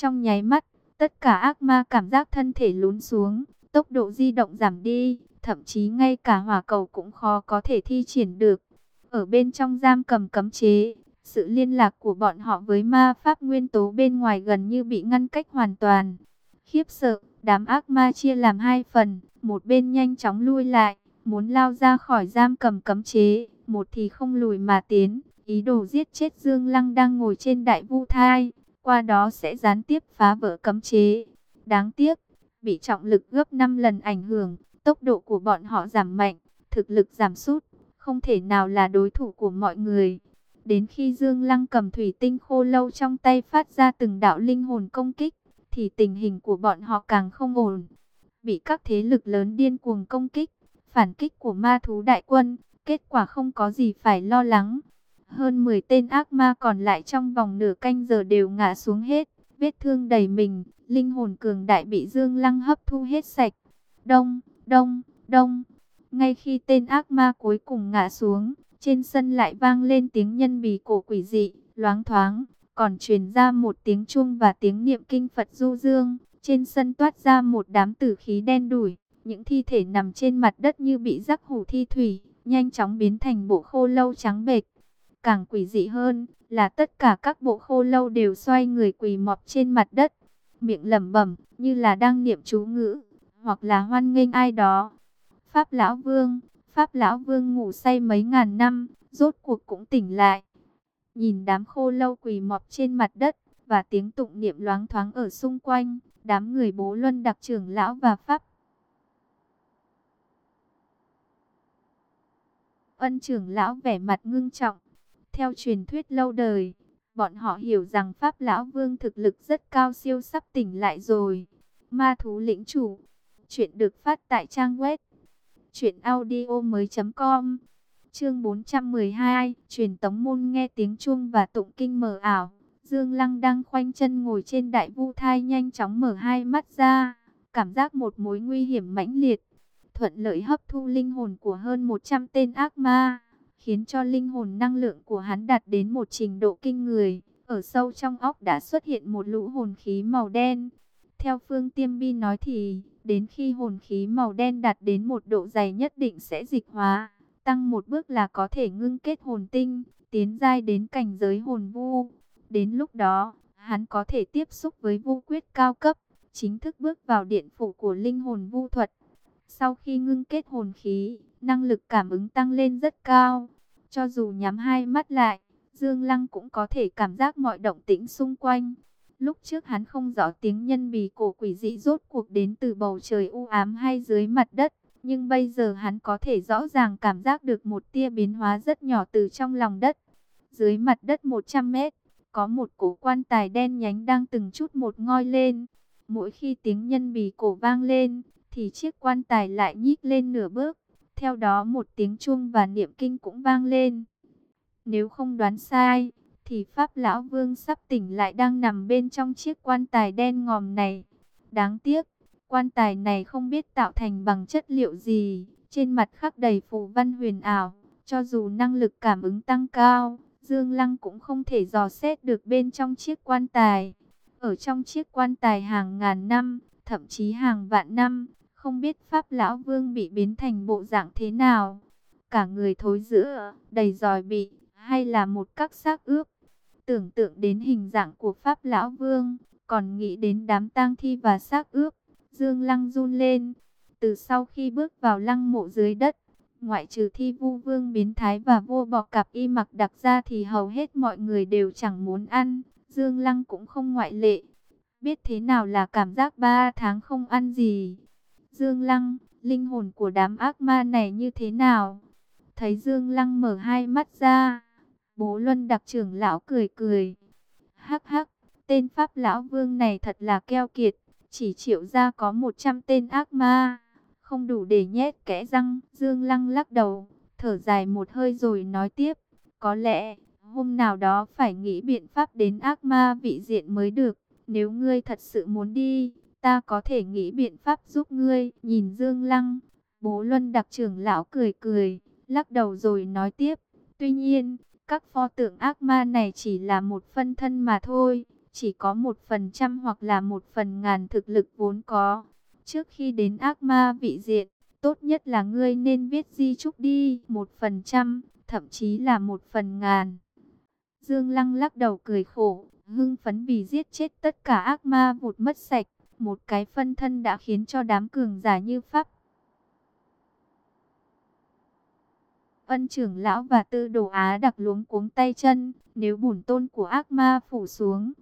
Trong nháy mắt, tất cả ác ma cảm giác thân thể lún xuống, tốc độ di động giảm đi, thậm chí ngay cả hỏa cầu cũng khó có thể thi triển được. Ở bên trong giam cầm cấm chế, sự liên lạc của bọn họ với ma pháp nguyên tố bên ngoài gần như bị ngăn cách hoàn toàn. Khiếp sợ, đám ác ma chia làm hai phần, một bên nhanh chóng lui lại, muốn lao ra khỏi giam cầm cấm chế, một thì không lùi mà tiến, ý đồ giết chết Dương Lăng đang ngồi trên đại vu thai, qua đó sẽ gián tiếp phá vỡ cấm chế. Đáng tiếc, bị trọng lực gấp 5 lần ảnh hưởng, tốc độ của bọn họ giảm mạnh, thực lực giảm sút, không thể nào là đối thủ của mọi người. Đến khi Dương Lăng cầm thủy tinh khô lâu trong tay phát ra từng đạo linh hồn công kích, thì tình hình của bọn họ càng không ổn. Bị các thế lực lớn điên cuồng công kích, phản kích của ma thú đại quân, kết quả không có gì phải lo lắng. Hơn 10 tên ác ma còn lại trong vòng nửa canh giờ đều ngã xuống hết, vết thương đầy mình, linh hồn cường đại bị Dương Lăng hấp thu hết sạch. Đông, đông, đông. Ngay khi tên ác ma cuối cùng ngã xuống, trên sân lại vang lên tiếng nhân bì cổ quỷ dị, loáng thoáng, còn truyền ra một tiếng chuông và tiếng niệm kinh Phật du dương. Trên sân toát ra một đám tử khí đen đủi, những thi thể nằm trên mặt đất như bị rắc hủ thi thủy, nhanh chóng biến thành bộ khô lâu trắng bệch. Càng quỷ dị hơn là tất cả các bộ khô lâu đều xoay người quỳ mọp trên mặt đất, miệng lẩm bẩm như là đang niệm chú ngữ, hoặc là hoan nghênh ai đó. Pháp Lão Vương, Pháp Lão Vương ngủ say mấy ngàn năm, rốt cuộc cũng tỉnh lại. Nhìn đám khô lâu quỳ mọp trên mặt đất, và tiếng tụng niệm loáng thoáng ở xung quanh, đám người bố luân đặc trưởng lão và Pháp. Ân trưởng lão vẻ mặt ngưng trọng. Theo truyền thuyết lâu đời, bọn họ hiểu rằng Pháp Lão Vương thực lực rất cao siêu sắp tỉnh lại rồi. Ma thú lĩnh chủ. Chuyện được phát tại trang web Chuyện audio mới com. Chương 412 Truyền tống môn nghe tiếng chuông và tụng kinh mờ ảo. Dương Lăng đang khoanh chân ngồi trên đại vu thai nhanh chóng mở hai mắt ra. Cảm giác một mối nguy hiểm mãnh liệt. Thuận lợi hấp thu linh hồn của hơn 100 tên ác ma. Khiến cho linh hồn năng lượng của hắn đạt đến một trình độ kinh người Ở sâu trong óc đã xuất hiện một lũ hồn khí màu đen Theo Phương Tiêm Bi nói thì Đến khi hồn khí màu đen đạt đến một độ dày nhất định sẽ dịch hóa, tăng một bước là có thể ngưng kết hồn tinh, tiến giai đến cảnh giới hồn vu. Đến lúc đó, hắn có thể tiếp xúc với vu quyết cao cấp, chính thức bước vào điện phủ của linh hồn vu thuật. Sau khi ngưng kết hồn khí, năng lực cảm ứng tăng lên rất cao. Cho dù nhắm hai mắt lại, Dương Lăng cũng có thể cảm giác mọi động tĩnh xung quanh. Lúc trước hắn không rõ tiếng nhân bì cổ quỷ dị rốt cuộc đến từ bầu trời u ám hay dưới mặt đất. Nhưng bây giờ hắn có thể rõ ràng cảm giác được một tia biến hóa rất nhỏ từ trong lòng đất. Dưới mặt đất 100 mét, có một cổ quan tài đen nhánh đang từng chút một ngoi lên. Mỗi khi tiếng nhân bì cổ vang lên, thì chiếc quan tài lại nhích lên nửa bước. Theo đó một tiếng chuông và niệm kinh cũng vang lên. Nếu không đoán sai, thì Pháp Lão Vương sắp tỉnh lại đang nằm bên trong chiếc quan tài đen ngòm này. Đáng tiếc, quan tài này không biết tạo thành bằng chất liệu gì, trên mặt khắc đầy phù văn huyền ảo, cho dù năng lực cảm ứng tăng cao, Dương Lăng cũng không thể dò xét được bên trong chiếc quan tài. Ở trong chiếc quan tài hàng ngàn năm, thậm chí hàng vạn năm, không biết Pháp Lão Vương bị biến thành bộ dạng thế nào. Cả người thối giữa, đầy giòi bị, hay là một các xác ướp, Tưởng tượng đến hình dạng của Pháp Lão Vương, còn nghĩ đến đám tang thi và xác ướp, Dương Lăng run lên. Từ sau khi bước vào lăng mộ dưới đất, ngoại trừ thi vu vương biến thái và vô bọ cặp y mặc đặc ra thì hầu hết mọi người đều chẳng muốn ăn. Dương Lăng cũng không ngoại lệ. Biết thế nào là cảm giác ba tháng không ăn gì. Dương Lăng, linh hồn của đám ác ma này như thế nào? Thấy Dương Lăng mở hai mắt ra Bố Luân đặc trưởng lão cười cười. Hắc hắc, tên Pháp lão vương này thật là keo kiệt. Chỉ triệu ra có 100 tên ác ma. Không đủ để nhét kẽ răng. Dương Lăng lắc đầu, thở dài một hơi rồi nói tiếp. Có lẽ, hôm nào đó phải nghĩ biện pháp đến ác ma vị diện mới được. Nếu ngươi thật sự muốn đi, ta có thể nghĩ biện pháp giúp ngươi. Nhìn Dương Lăng, bố Luân đặc trưởng lão cười cười, lắc đầu rồi nói tiếp. Tuy nhiên, các pho tượng ác ma này chỉ là một phân thân mà thôi. chỉ có một phần trăm hoặc là một phần ngàn thực lực vốn có. Trước khi đến ác ma vị diện, tốt nhất là ngươi nên viết di trúc đi, một phần trăm, thậm chí là một phần ngàn. Dương Lăng lắc đầu cười khổ, hưng phấn vì giết chết tất cả ác ma vụt mất sạch. Một cái phân thân đã khiến cho đám cường giả như Pháp. Ân trưởng lão và tư đồ Á đặc luống cuống tay chân, nếu bùn tôn của ác ma phủ xuống.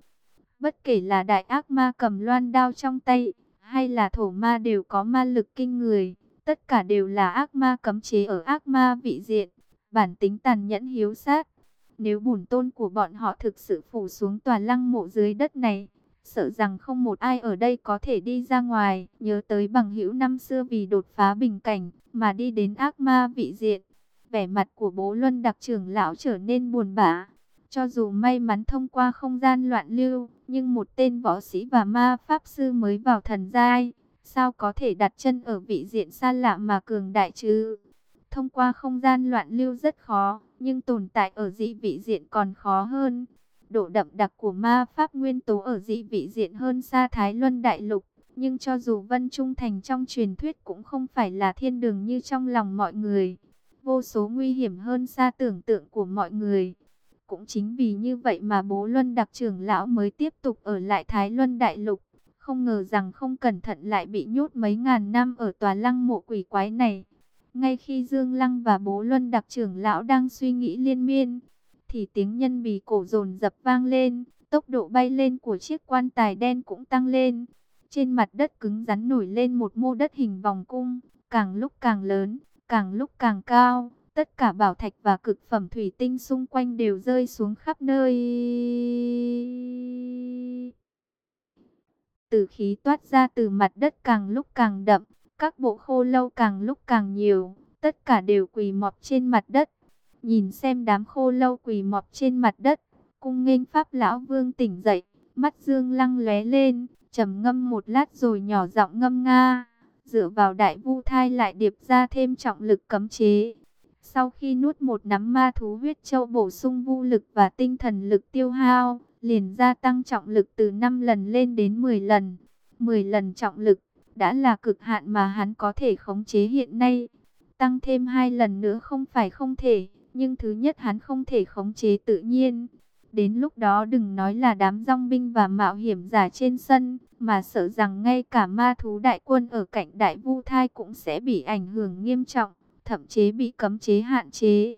Bất kể là đại ác ma cầm loan đao trong tay, hay là thổ ma đều có ma lực kinh người. Tất cả đều là ác ma cấm chế ở ác ma vị diện, bản tính tàn nhẫn hiếu sát. Nếu bùn tôn của bọn họ thực sự phủ xuống tòa lăng mộ dưới đất này, sợ rằng không một ai ở đây có thể đi ra ngoài. Nhớ tới bằng hữu năm xưa vì đột phá bình cảnh, mà đi đến ác ma vị diện. Vẻ mặt của bố Luân đặc trưởng lão trở nên buồn bã. Cho dù may mắn thông qua không gian loạn lưu, nhưng một tên võ sĩ và ma pháp sư mới vào thần giai, sao có thể đặt chân ở vị diện xa lạ mà cường đại chứ? Thông qua không gian loạn lưu rất khó, nhưng tồn tại ở dị vị diện còn khó hơn. Độ đậm đặc của ma pháp nguyên tố ở dị vị diện hơn xa Thái Luân Đại Lục. Nhưng cho dù Vân Trung Thành trong truyền thuyết cũng không phải là thiên đường như trong lòng mọi người. Vô số nguy hiểm hơn xa tưởng tượng của mọi người. Cũng chính vì như vậy mà bố Luân đặc trưởng lão mới tiếp tục ở lại Thái Luân Đại Lục. Không ngờ rằng không cẩn thận lại bị nhốt mấy ngàn năm ở tòa lăng mộ quỷ quái này. Ngay khi Dương Lăng và bố Luân đặc trưởng lão đang suy nghĩ liên miên, thì tiếng nhân bì cổ dồn dập vang lên, tốc độ bay lên của chiếc quan tài đen cũng tăng lên. Trên mặt đất cứng rắn nổi lên một mô đất hình vòng cung, càng lúc càng lớn, càng lúc càng cao. Tất cả bảo thạch và cực phẩm thủy tinh xung quanh đều rơi xuống khắp nơi. Tử khí toát ra từ mặt đất càng lúc càng đậm, các bộ khô lâu càng lúc càng nhiều, tất cả đều quỳ mọp trên mặt đất. Nhìn xem đám khô lâu quỳ mọp trên mặt đất, cung nghênh pháp lão vương tỉnh dậy, mắt dương lăng lóe lên, trầm ngâm một lát rồi nhỏ giọng ngâm nga, dựa vào đại vu thai lại điệp ra thêm trọng lực cấm chế. Sau khi nuốt một nắm ma thú huyết châu bổ sung vu lực và tinh thần lực tiêu hao, liền gia tăng trọng lực từ 5 lần lên đến 10 lần. 10 lần trọng lực đã là cực hạn mà hắn có thể khống chế hiện nay. Tăng thêm hai lần nữa không phải không thể, nhưng thứ nhất hắn không thể khống chế tự nhiên. Đến lúc đó đừng nói là đám rong binh và mạo hiểm giả trên sân, mà sợ rằng ngay cả ma thú đại quân ở cạnh đại vu thai cũng sẽ bị ảnh hưởng nghiêm trọng, thậm chí bị cấm chế hạn chế.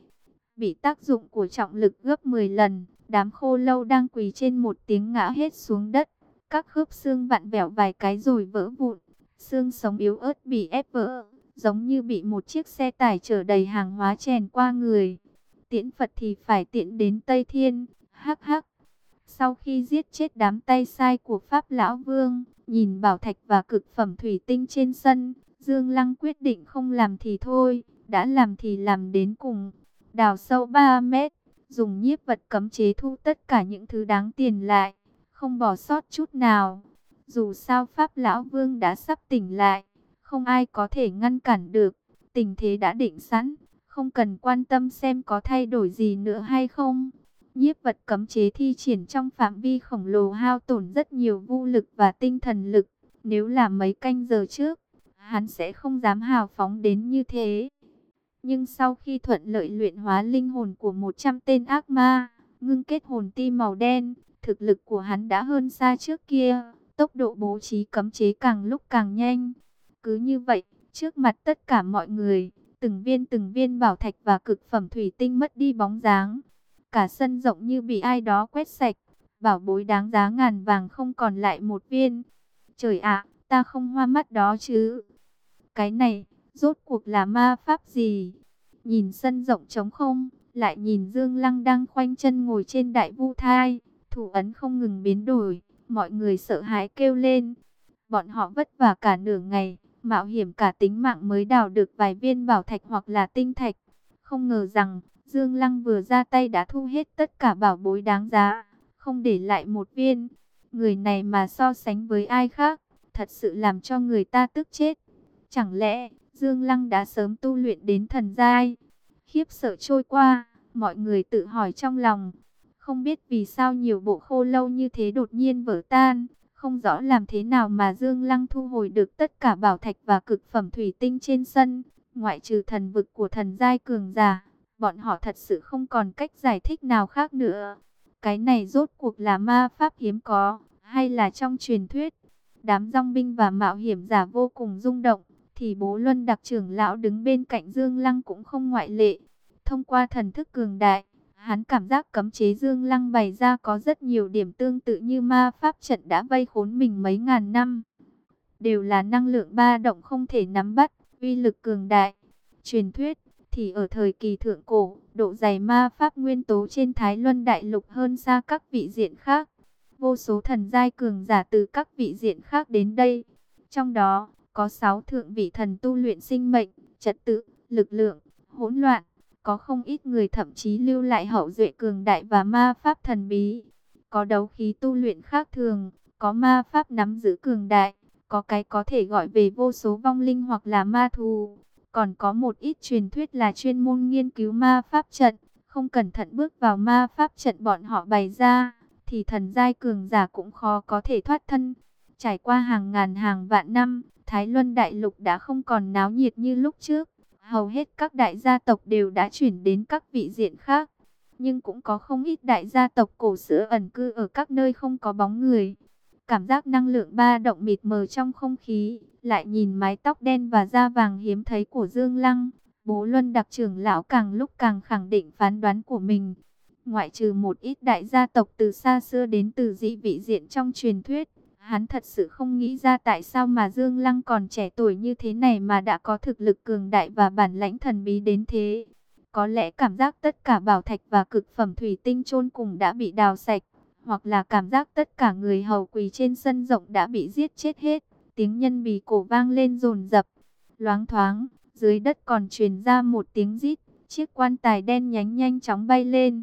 Bị tác dụng của trọng lực gấp 10 lần, đám khô lâu đang quỳ trên một tiếng ngã hết xuống đất. Các khớp xương vặn vẹo vài cái rồi vỡ vụn, xương sống yếu ớt bị ép vỡ, giống như bị một chiếc xe tải chở đầy hàng hóa chèn qua người. Tiễn Phật thì phải tiễn đến Tây Thiên, hắc hắc. Sau khi giết chết đám tay sai của Pháp Lão Vương, nhìn bảo thạch và cực phẩm thủy tinh trên sân, Dương Lăng quyết định không làm thì thôi, đã làm thì làm đến cùng. Đào sâu 3 mét, dùng nhiếp vật cấm chế thu tất cả những thứ đáng tiền lại, không bỏ sót chút nào. Dù sao Pháp Lão Vương đã sắp tỉnh lại, không ai có thể ngăn cản được, tình thế đã định sẵn, không cần quan tâm xem có thay đổi gì nữa hay không. Nhiếp vật cấm chế thi triển trong phạm vi khổng lồ hao tổn rất nhiều vũ lực và tinh thần lực, nếu là mấy canh giờ trước, hắn sẽ không dám hào phóng đến như thế. Nhưng sau khi thuận lợi luyện hóa linh hồn của 100 tên ác ma, ngưng kết hồn ti màu đen, thực lực của hắn đã hơn xa trước kia. Tốc độ bố trí cấm chế càng lúc càng nhanh. Cứ như vậy, trước mặt tất cả mọi người, từng viên từng viên bảo thạch và cực phẩm thủy tinh mất đi bóng dáng. Cả sân rộng như bị ai đó quét sạch, bảo bối đáng giá ngàn vàng không còn lại một viên. Trời ạ, ta không hoa mắt đó chứ. Cái này, rốt cuộc là ma pháp gì? Nhìn sân rộng trống không, lại nhìn Dương Lăng đang khoanh chân ngồi trên đại vu thai, thủ ấn không ngừng biến đổi. Mọi người sợ hãi kêu lên. Bọn họ vất vả cả nửa ngày, mạo hiểm cả tính mạng mới đào được vài viên bảo thạch hoặc là tinh thạch. Không ngờ rằng, Dương Lăng vừa ra tay đã thu hết tất cả bảo bối đáng giá, không để lại một viên. Người này mà so sánh với ai khác, thật sự làm cho người ta tức chết. Chẳng lẽ, Dương Lăng đã sớm tu luyện đến thần giai? Khiếp sợ trôi qua, mọi người tự hỏi trong lòng. Không biết vì sao nhiều bộ khô lâu như thế đột nhiên vỡ tan, không rõ làm thế nào mà Dương Lăng thu hồi được tất cả bảo thạch và cực phẩm thủy tinh trên sân, ngoại trừ thần vực của thần giai cường giả, bọn họ thật sự không còn cách giải thích nào khác nữa. Cái này rốt cuộc là ma pháp hiếm có, hay là trong truyền thuyết? Đám rong binh và mạo hiểm giả vô cùng rung động, thì bố Luân đặc trưởng lão đứng bên cạnh Dương Lăng cũng không ngoại lệ. Thông qua thần thức cường đại, hắn cảm giác cấm chế Dương Lăng bày ra có rất nhiều điểm tương tự như ma pháp trận đã vây khốn mình mấy ngàn năm. Đều là năng lượng ba động không thể nắm bắt, uy lực cường đại. Truyền thuyết, thì ở thời kỳ thượng cổ, độ dày ma pháp nguyên tố trên Thái Luân Đại Lục hơn xa các vị diện khác. Vô số thần giai cường giả từ các vị diện khác đến đây. Trong đó, có 6 thượng vị thần tu luyện sinh mệnh, trật tự, lực lượng, hỗn loạn. Có không ít người thậm chí lưu lại hậu duệ cường đại và ma pháp thần bí. Có đấu khí tu luyện khác thường, có ma pháp nắm giữ cường đại, có cái có thể gọi về vô số vong linh hoặc là ma thù. Còn có một ít truyền thuyết là chuyên môn nghiên cứu ma pháp trận, không cẩn thận bước vào ma pháp trận bọn họ bày ra, thì thần giai cường giả cũng khó có thể thoát thân. Trải qua hàng ngàn hàng vạn năm, Thái Luân Đại Lục đã không còn náo nhiệt như lúc trước. Hầu hết các đại gia tộc đều đã chuyển đến các vị diện khác. Nhưng cũng có không ít đại gia tộc cổ xưa ẩn cư ở các nơi không có bóng người. Cảm giác năng lượng ba động mịt mờ trong không khí, lại nhìn mái tóc đen và da vàng hiếm thấy của Dương Lăng. Bố Luân đặc trưởng lão càng lúc càng khẳng định phán đoán của mình. Ngoại trừ một ít đại gia tộc từ xa xưa đến từ dị vị diện trong truyền thuyết, Hắn thật sự không nghĩ ra tại sao mà Dương Lăng còn trẻ tuổi như thế này mà đã có thực lực cường đại và bản lãnh thần bí đến thế. Có lẽ cảm giác tất cả bảo thạch và cực phẩm thủy tinh chôn cùng đã bị đào sạch, hoặc là cảm giác tất cả người hầu quỳ trên sân rộng đã bị giết chết hết. Tiếng nhân bì cổ vang lên rồn rập, loáng thoáng, dưới đất còn truyền ra một tiếng rít, chiếc quan tài đen nhánh nhanh chóng bay lên.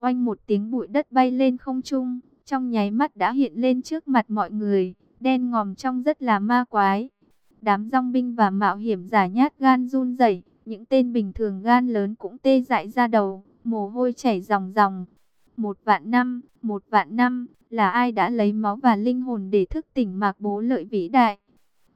Oanh một tiếng bụi đất bay lên không trung, trong nháy mắt đã hiện lên trước mặt mọi người, đen ngòm trong rất là ma quái. Đám rong binh và mạo hiểm giả nhát gan run rẩy, những tên bình thường gan lớn cũng tê dại ra đầu, mồ hôi chảy ròng ròng. Một vạn năm, một vạn năm, là ai đã lấy máu và linh hồn để thức tỉnh mạc bố lợi vĩ đại.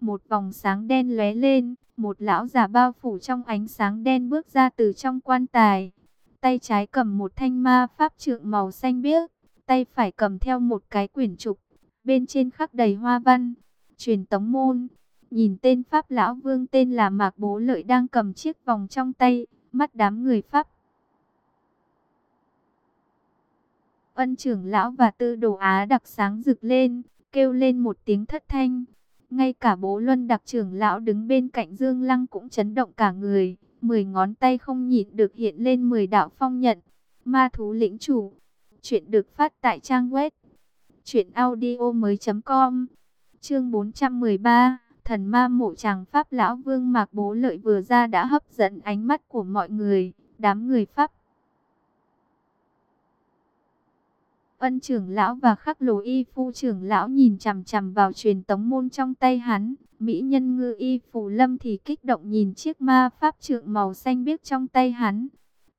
Một vòng sáng đen lóe lên, một lão già bao phủ trong ánh sáng đen bước ra từ trong quan tài. Tay trái cầm một thanh ma pháp trượng màu xanh biếc, tay phải cầm theo một cái quyển trục, bên trên khắc đầy hoa văn, truyền tống môn. Nhìn tên Pháp Lão Vương tên là Mạc Bố Lợi đang cầm chiếc vòng trong tay, mắt đám người Pháp. Ân trưởng lão và tư đồ Á đặc sáng rực lên, kêu lên một tiếng thất thanh. Ngay cả bố Luân đặc trưởng lão đứng bên cạnh Dương Lăng cũng chấn động cả người. Mười ngón tay không nhịn được hiện lên mười đạo phong nhận. Ma thú lĩnh chủ. Chuyện được phát tại trang web truyệnaudiomoi.com. Chương 413, Thần ma mộ chàng Pháp lão Vương Mạc Bố Lợi vừa ra đã hấp dẫn ánh mắt của mọi người, đám người Pháp. Ân trưởng lão và khắc lồ y phu trưởng lão nhìn chằm chằm vào truyền tống môn trong tay hắn. Mỹ nhân ngư y phù lâm thì kích động nhìn chiếc ma pháp trượng màu xanh biếc trong tay hắn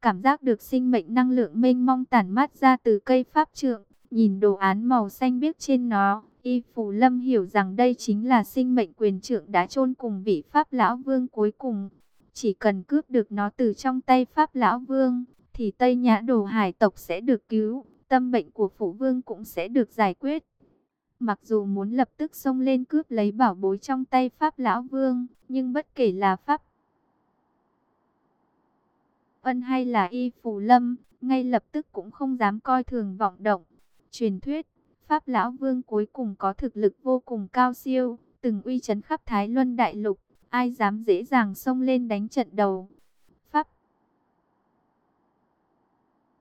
cảm giác được sinh mệnh năng lượng mênh mong tản mát ra từ cây pháp trượng, nhìn đồ án màu xanh biếc trên nó, Y Phù Lâm hiểu rằng đây chính là sinh mệnh quyền trượng đã chôn cùng vị Pháp Lão Vương cuối cùng. Chỉ cần cướp được nó từ trong tay Pháp Lão Vương, thì Tây Nhã Đồ Hải tộc sẽ được cứu, tâm bệnh của Phủ Vương cũng sẽ được giải quyết. Mặc dù muốn lập tức xông lên cướp lấy bảo bối trong tay Pháp Lão Vương, nhưng bất kể là Pháp Ân hay là Y Phù Lâm, ngay lập tức cũng không dám coi thường vọng động. Truyền thuyết, Pháp Lão Vương cuối cùng có thực lực vô cùng cao siêu, từng uy chấn khắp Thái Luân Đại Lục, ai dám dễ dàng xông lên đánh trận đầu. Pháp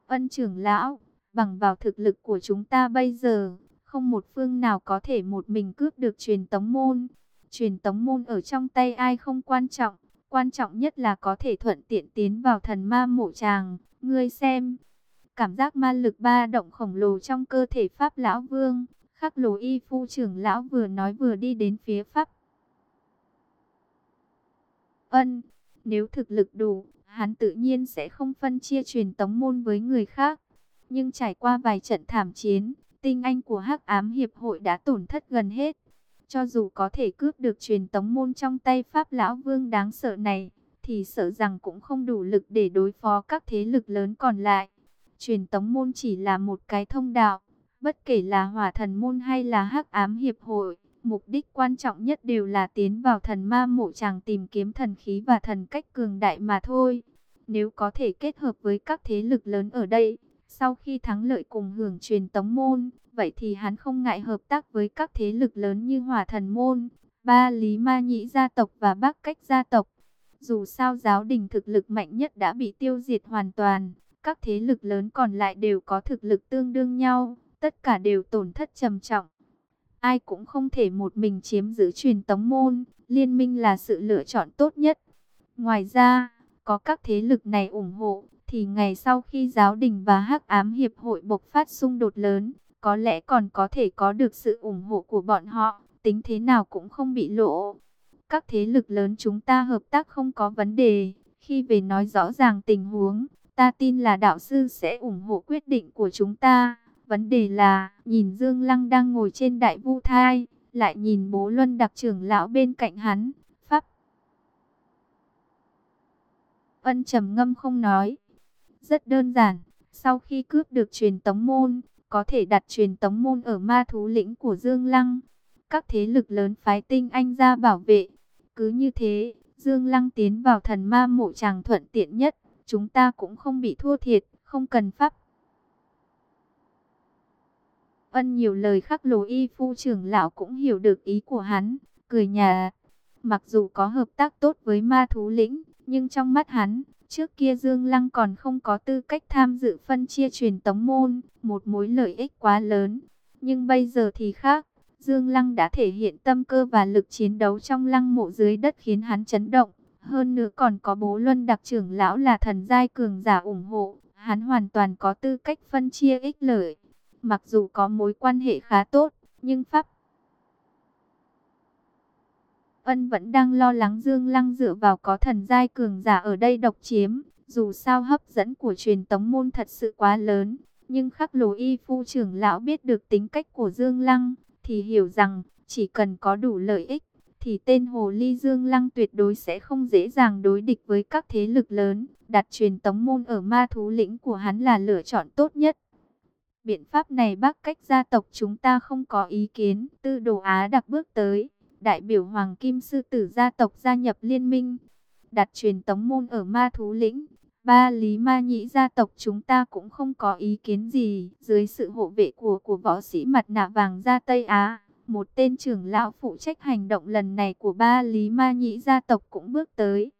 Ân trưởng lão, bằng vào thực lực của chúng ta bây giờ, không một phương nào có thể một mình cướp được truyền tống môn. Truyền tống môn ở trong tay ai không quan trọng, Quan trọng nhất là có thể thuận tiện tiến vào thần ma mộ tràng. Ngươi xem, cảm giác ma lực ba động khổng lồ trong cơ thể Pháp Lão Vương. Khắc lồ y phu trưởng lão vừa nói vừa đi đến phía Pháp. Ân, nếu thực lực đủ, hắn tự nhiên sẽ không phân chia truyền tống môn với người khác. Nhưng trải qua vài trận thảm chiến, tinh anh của Hắc Ám Hiệp hội đã tổn thất gần hết. Cho dù có thể cướp được truyền tống môn trong tay Pháp Lão Vương đáng sợ này, thì sợ rằng cũng không đủ lực để đối phó các thế lực lớn còn lại. Truyền tống môn chỉ là một cái thông đạo, bất kể là hỏa thần môn hay là hắc ám hiệp hội. Mục đích quan trọng nhất đều là tiến vào thần ma mộ chàng tìm kiếm thần khí và thần cách cường đại mà thôi. Nếu có thể kết hợp với các thế lực lớn ở đây, sau khi thắng lợi cùng hưởng truyền tống môn, vậy thì hắn không ngại hợp tác với các thế lực lớn như hỏa thần môn, ba lý ma nhĩ gia tộc và bắc cách gia tộc. Dù sao giáo đình thực lực mạnh nhất đã bị tiêu diệt hoàn toàn, các thế lực lớn còn lại đều có thực lực tương đương nhau, tất cả đều tổn thất trầm trọng. Ai cũng không thể một mình chiếm giữ truyền tống môn, liên minh là sự lựa chọn tốt nhất. Ngoài ra, có các thế lực này ủng hộ, thì ngày sau khi giáo đình và hắc ám hiệp hội bộc phát xung đột lớn, có lẽ còn có thể có được sự ủng hộ của bọn họ, tính thế nào cũng không bị lộ. Các thế lực lớn chúng ta hợp tác không có vấn đề, khi về nói rõ ràng tình huống, ta tin là đạo sư sẽ ủng hộ quyết định của chúng ta. Vấn đề là, nhìn Dương Lăng đang ngồi trên đại vu thai, lại nhìn bố Luân đặc trưởng lão bên cạnh hắn, Pháp. Ân trầm ngâm không nói. Rất đơn giản, sau khi cướp được truyền tống môn, có thể đặt truyền tống môn ở ma thú lĩnh của Dương Lăng. Các thế lực lớn phái tinh anh ra bảo vệ. Cứ như thế, Dương Lăng tiến vào thần ma mộ chàng thuận tiện nhất. Chúng ta cũng không bị thua thiệt, không cần pháp. Ân nhiều lời khắc lồ y phu trưởng lão cũng hiểu được ý của hắn, cười nhà. Mặc dù có hợp tác tốt với ma thú lĩnh, nhưng trong mắt hắn, Trước kia Dương Lăng còn không có tư cách tham dự phân chia truyền tống môn, một mối lợi ích quá lớn. Nhưng bây giờ thì khác, Dương Lăng đã thể hiện tâm cơ và lực chiến đấu trong lăng mộ dưới đất khiến hắn chấn động. Hơn nữa còn có bố luân đặc trưởng lão là thần giai cường giả ủng hộ, hắn hoàn toàn có tư cách phân chia ích lợi. Mặc dù có mối quan hệ khá tốt, nhưng Pháp Ân vẫn đang lo lắng Dương Lăng dựa vào có thần giai cường giả ở đây độc chiếm. Dù sao hấp dẫn của truyền tống môn thật sự quá lớn. Nhưng khắc lồ y phu trưởng lão biết được tính cách của Dương Lăng. Thì hiểu rằng chỉ cần có đủ lợi ích. Thì tên Hồ Ly Dương Lăng tuyệt đối sẽ không dễ dàng đối địch với các thế lực lớn. Đặt truyền tống môn ở ma thú lĩnh của hắn là lựa chọn tốt nhất. Biện pháp này bác cách gia tộc chúng ta không có ý kiến. Tư đồ Á đặc bước tới đại biểu Hoàng Kim Sư Tử gia tộc gia nhập liên minh, đặt truyền tống môn ở ma thú lĩnh. Ba Lý Ma Nhĩ gia tộc chúng ta cũng không có ý kiến gì, dưới sự hộ vệ của của võ sĩ mặt nạ vàng gia Tây Á. Một tên trưởng lão phụ trách hành động lần này của ba Lý Ma Nhĩ gia tộc cũng bước tới.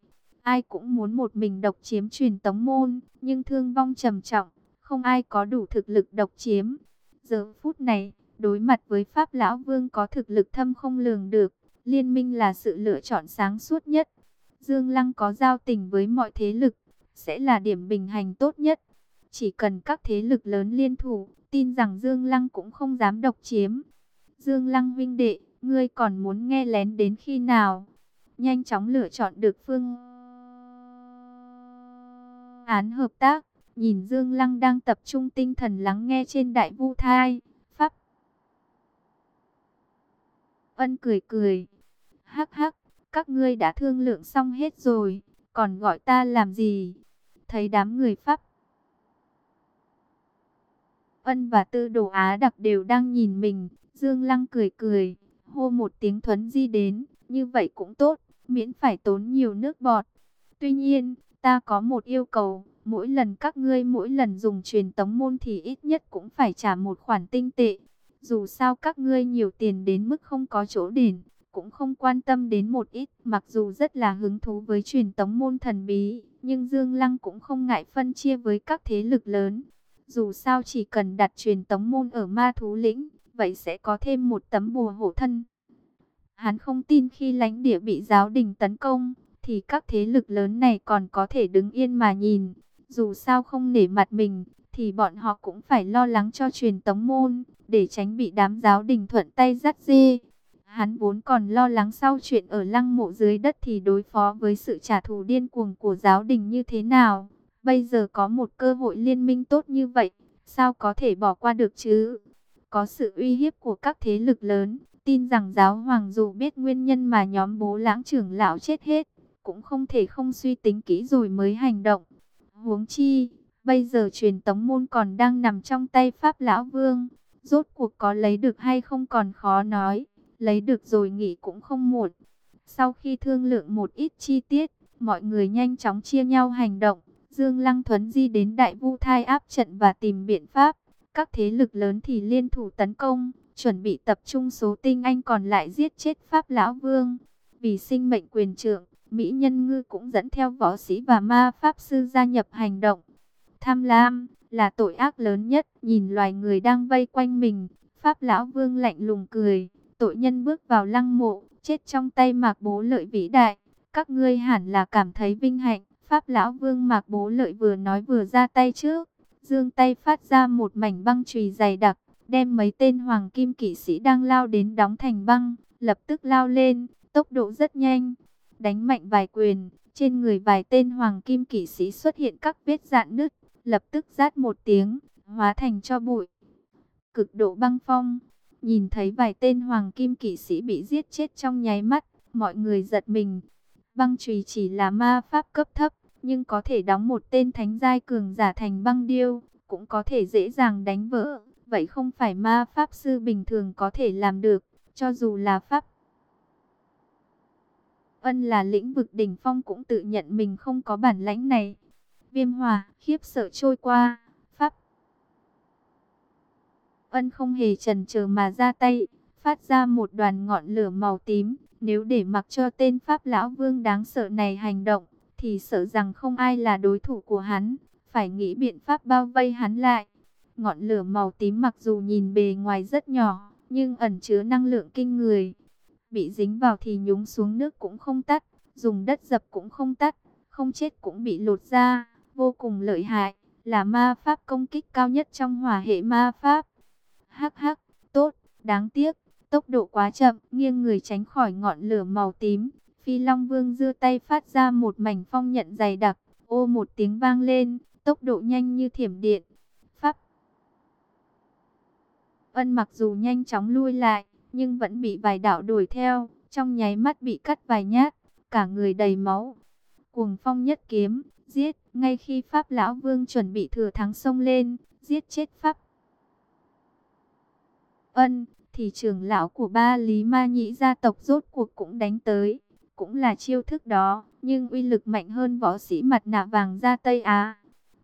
Ai cũng muốn một mình độc chiếm truyền tống môn, nhưng thương vong trầm trọng, không ai có đủ thực lực độc chiếm. Giờ phút này, Đối mặt với Pháp Lão Vương có thực lực thâm không lường được, liên minh là sự lựa chọn sáng suốt nhất. Dương Lăng có giao tình với mọi thế lực, sẽ là điểm bình hành tốt nhất. Chỉ cần các thế lực lớn liên thủ, tin rằng Dương Lăng cũng không dám độc chiếm. Dương Lăng vinh đệ, ngươi còn muốn nghe lén đến khi nào? Nhanh chóng lựa chọn được phương án hợp tác. Nhìn Dương Lăng đang tập trung tinh thần lắng nghe trên đại vu thai. Ân cười cười. Hắc hắc, các ngươi đã thương lượng xong hết rồi, còn gọi ta làm gì? Thấy đám người Pháp. Ân và tư đồ Á đặc đều đang nhìn mình, Dương Lăng cười cười, hô một tiếng thuấn di đến, như vậy cũng tốt, miễn phải tốn nhiều nước bọt. Tuy nhiên, ta có một yêu cầu, mỗi lần các ngươi mỗi lần dùng truyền tống môn thì ít nhất cũng phải trả một khoản tinh tệ. Dù sao các ngươi nhiều tiền đến mức không có chỗ đền, cũng không quan tâm đến một ít, mặc dù rất là hứng thú với truyền tống môn thần bí, nhưng Dương Lăng cũng không ngại phân chia với các thế lực lớn. Dù sao chỉ cần đặt truyền tống môn ở ma thú lĩnh, vậy sẽ có thêm một tấm bùa hộ thân. Hắn không tin khi lãnh địa bị giáo đình tấn công, thì các thế lực lớn này còn có thể đứng yên mà nhìn. Dù sao không nể mặt mình, thì bọn họ cũng phải lo lắng cho truyền tống môn, để tránh bị đám giáo đình thuận tay dắt dê. Hắn vốn còn lo lắng sau chuyện ở lăng mộ dưới đất thì đối phó với sự trả thù điên cuồng của giáo đình như thế nào. Bây giờ có một cơ hội liên minh tốt như vậy, sao có thể bỏ qua được chứ? Có sự uy hiếp của các thế lực lớn, tin rằng giáo hoàng dù biết nguyên nhân mà nhóm bố lãng trưởng lão chết hết, cũng không thể không suy tính kỹ rồi mới hành động. Huống chi, bây giờ truyền tống môn còn đang nằm trong tay Pháp Lão Vương, rốt cuộc có lấy được hay không còn khó nói, lấy được rồi nghỉ cũng không muộn. Sau khi thương lượng một ít chi tiết, mọi người nhanh chóng chia nhau hành động. Dương Lăng Thuấn di đến Đại Vu Thai áp trận và tìm biện pháp. Các thế lực lớn thì liên thủ tấn công, chuẩn bị tập trung số tinh anh còn lại giết chết Pháp Lão Vương. Vì sinh mệnh quyền trưởng, Mỹ Nhân Ngư cũng dẫn theo võ sĩ và ma Pháp Sư gia nhập hành động. Tham lam là tội ác lớn nhất, nhìn loài người đang vây quanh mình. Pháp Lão Vương lạnh lùng cười, tội nhân bước vào lăng mộ, chết trong tay mạc bố lợi vĩ đại. Các ngươi hẳn là cảm thấy vinh hạnh. Pháp Lão Vương mạc bố lợi vừa nói vừa ra tay trước. Dương tay phát ra một mảnh băng chùy dày đặc, đem mấy tên hoàng kim kỵ sĩ đang lao đến đóng thành băng, lập tức lao lên, tốc độ rất nhanh. Đánh mạnh vài quyền, trên người vài tên hoàng kim kỵ sĩ xuất hiện các vết dạn nứt, lập tức rát một tiếng, hóa thành cho bụi. Cực độ băng phong, nhìn thấy vài tên hoàng kim kỵ sĩ bị giết chết trong nháy mắt, mọi người giật mình. Băng chùy chỉ là ma pháp cấp thấp, nhưng có thể đóng một tên thánh giai cường giả thành băng điêu, cũng có thể dễ dàng đánh vỡ. Vậy không phải ma pháp sư bình thường có thể làm được, cho dù là pháp. Ân là lĩnh vực đỉnh phong cũng tự nhận mình không có bản lãnh này. Viêm hòa, khiếp sợ trôi qua, pháp. Ân không hề chần chờ mà ra tay, phát ra một đoàn ngọn lửa màu tím. Nếu để mặc cho tên Pháp Lão Vương đáng sợ này hành động, thì sợ rằng không ai là đối thủ của hắn, phải nghĩ biện pháp bao vây hắn lại. Ngọn lửa màu tím mặc dù nhìn bề ngoài rất nhỏ, nhưng ẩn chứa năng lượng kinh người. Bị dính vào thì nhúng xuống nước cũng không tắt, dùng đất dập cũng không tắt, không chết cũng bị lột ra, vô cùng lợi hại, là ma pháp công kích cao nhất trong hỏa hệ ma pháp. Hắc hắc, tốt, đáng tiếc, tốc độ quá chậm, nghiêng người tránh khỏi ngọn lửa màu tím. Phi Long Vương giơ tay phát ra một mảnh phong nhận dày đặc, ô một tiếng vang lên, tốc độ nhanh như thiểm điện. Pháp Ân mặc dù nhanh chóng lui lại, nhưng vẫn bị vài đạo đuổi theo, trong nháy mắt bị cắt vài nhát, cả người đầy máu. Cuồng phong nhất kiếm, giết, ngay khi Pháp Lão Vương chuẩn bị thừa thắng sông lên, giết chết Pháp. Ân, thì trưởng lão của ba Lý Ma Nhĩ gia tộc rốt cuộc cũng đánh tới. Cũng là chiêu thức đó, nhưng uy lực mạnh hơn võ sĩ mặt nạ vàng ra Tây Á.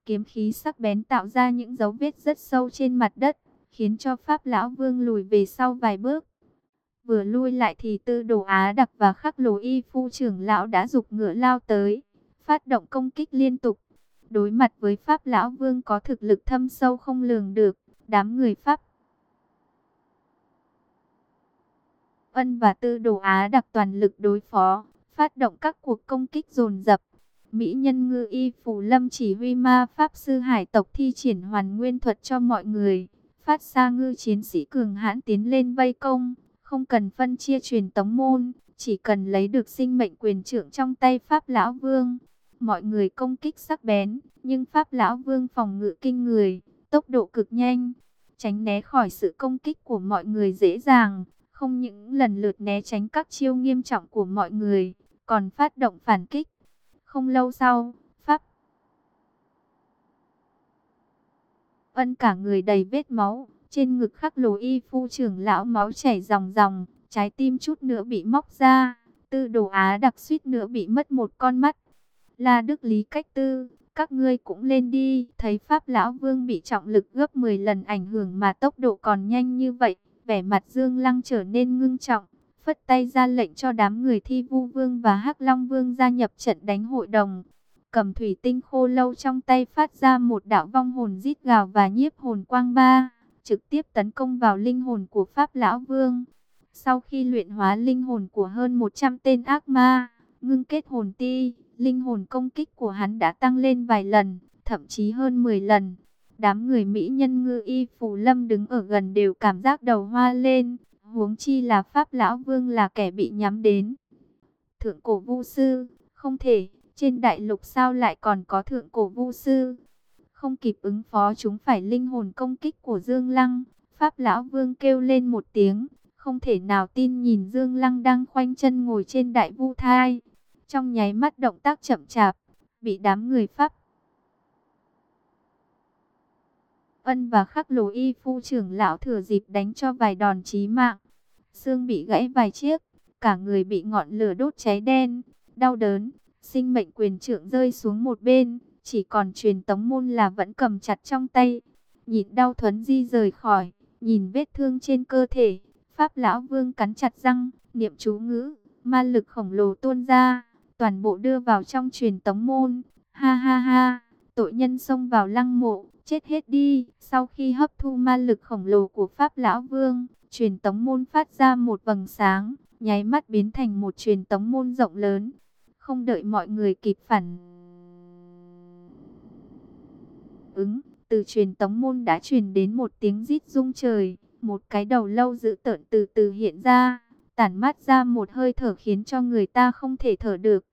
Kiếm khí sắc bén tạo ra những dấu vết rất sâu trên mặt đất, khiến cho Pháp Lão Vương lùi về sau vài bước. Vừa lui lại thì tư đồ Á đặc và khắc lồ y phu trưởng lão đã dục ngựa lao tới, phát động công kích liên tục. Đối mặt với Pháp Lão Vương có thực lực thâm sâu không lường được, đám người Pháp Ân và Tư Đồ Á đặc toàn lực đối phó, phát động các cuộc công kích dồn dập. Mỹ nhân ngư y phủ lâm chỉ huy ma pháp sư hải tộc thi triển hoàn nguyên thuật cho mọi người. Phát xa ngư chiến sĩ cường hãn tiến lên vây công, không cần phân chia truyền tống môn, chỉ cần lấy được sinh mệnh quyền trưởng trong tay Pháp Lão Vương. Mọi người công kích sắc bén, nhưng Pháp Lão Vương phòng ngự kinh người, tốc độ cực nhanh, tránh né khỏi sự công kích của mọi người dễ dàng không những lần lượt né tránh các chiêu nghiêm trọng của mọi người, còn phát động phản kích. Không lâu sau, Pháp Ân cả người đầy vết máu, trên ngực khắc lồ y phu trưởng lão máu chảy ròng ròng, trái tim chút nữa bị móc ra, tư đồ á đặc suýt nữa bị mất một con mắt là Đức Lý Cách Tư, các ngươi cũng lên đi, thấy Pháp Lão Vương bị trọng lực gấp 10 lần ảnh hưởng mà tốc độ còn nhanh như vậy. Vẻ mặt Dương Lăng trở nên ngưng trọng, phất tay ra lệnh cho đám người thi vu vương và hắc long vương gia nhập trận đánh hội đồng. Cầm thủy tinh khô lâu trong tay phát ra một đạo vong hồn rít gào và nhiếp hồn quang ba, trực tiếp tấn công vào linh hồn của Pháp Lão Vương. Sau khi luyện hóa linh hồn của hơn 100 tên ác ma, ngưng kết hồn ti, linh hồn công kích của hắn đã tăng lên vài lần, thậm chí hơn 10 lần. Đám người Mỹ nhân ngư y phù lâm đứng ở gần đều cảm giác đầu hoa lên, huống chi là Pháp Lão Vương là kẻ bị nhắm đến. Thượng cổ vu sư, không thể, trên đại lục sao lại còn có thượng cổ vu sư? không kịp ứng phó chúng phải linh hồn công kích của Dương Lăng. Pháp Lão Vương kêu lên một tiếng, không thể nào tin nhìn Dương Lăng đang khoanh chân ngồi trên đại vu thai. Trong nháy mắt động tác chậm chạp, bị đám người Pháp Ân và khắc lồ y phu trưởng lão thừa dịp đánh cho vài đòn chí mạng. Xương bị gãy vài chiếc, cả người bị ngọn lửa đốt cháy đen, đau đớn, sinh mệnh quyền trưởng rơi xuống một bên, chỉ còn truyền tống môn là vẫn cầm chặt trong tay. nhịn đau thuấn di rời khỏi, nhìn vết thương trên cơ thể, Pháp Lão Vương cắn chặt răng, niệm chú ngữ, ma lực khổng lồ tuôn ra, toàn bộ đưa vào trong truyền tống môn. Ha ha ha, tội nhân xông vào lăng mộ, chết hết đi. Sau khi hấp thu ma lực khổng lồ của Pháp Lão Vương, truyền tống môn phát ra một vầng sáng, nháy mắt biến thành một truyền tống môn rộng lớn. Không đợi mọi người kịp phản ứng, từ truyền tống môn đã truyền đến một tiếng rít rung trời, một cái đầu lâu dữ tợn từ từ hiện ra, tản mát ra một hơi thở khiến cho người ta không thể thở được.